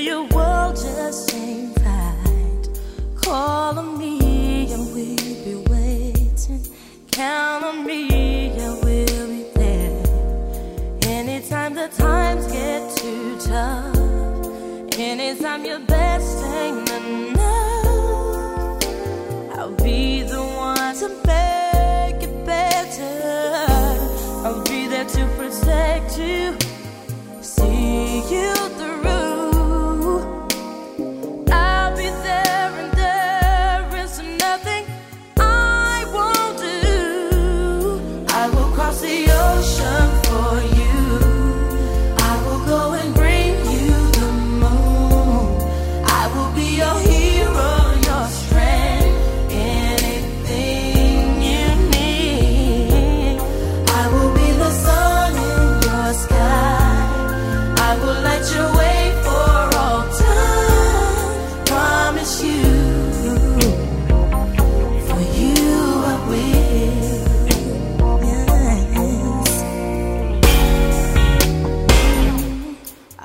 your world just ain't right. Call on me and we'll be waiting. Count on me.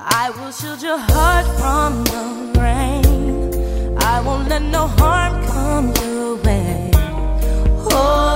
I will shield your heart from the rain. I won't let no harm come your way. Oh.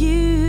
you.